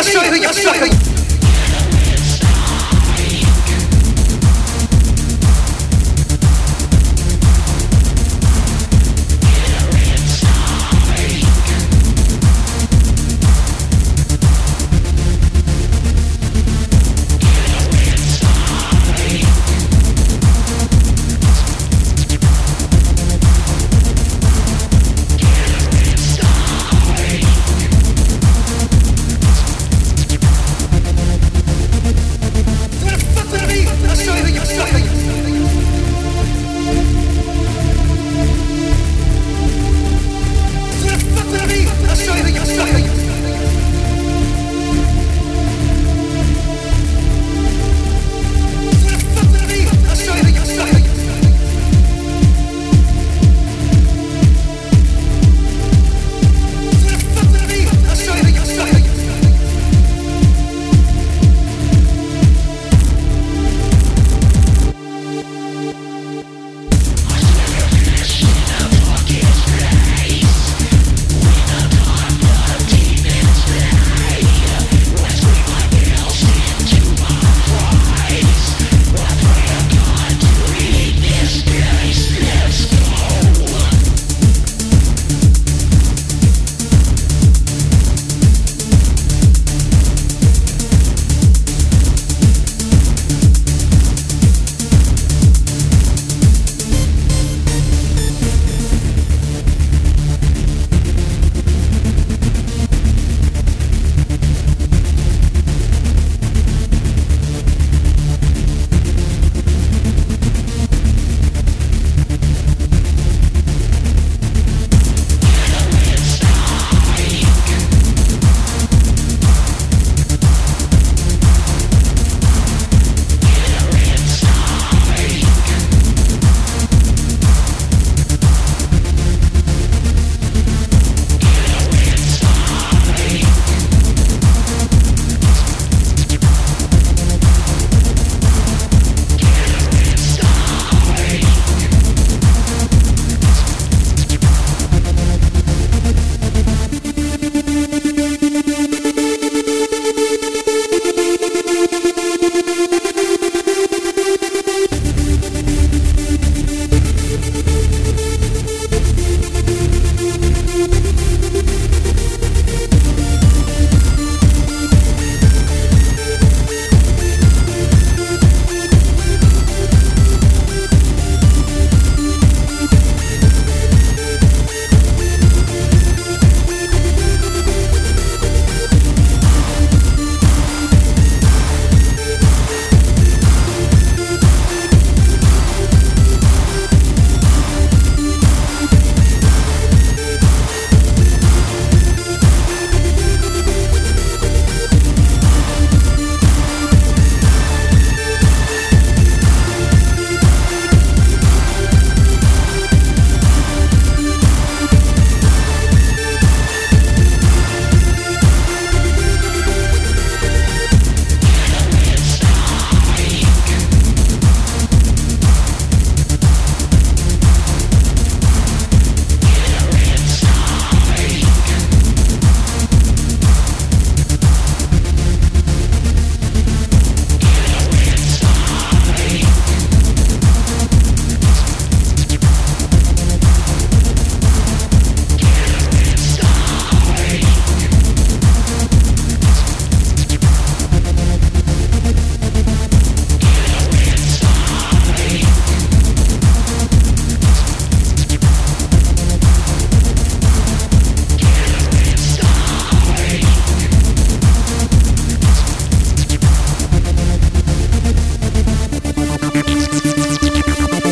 那上一个也上一个。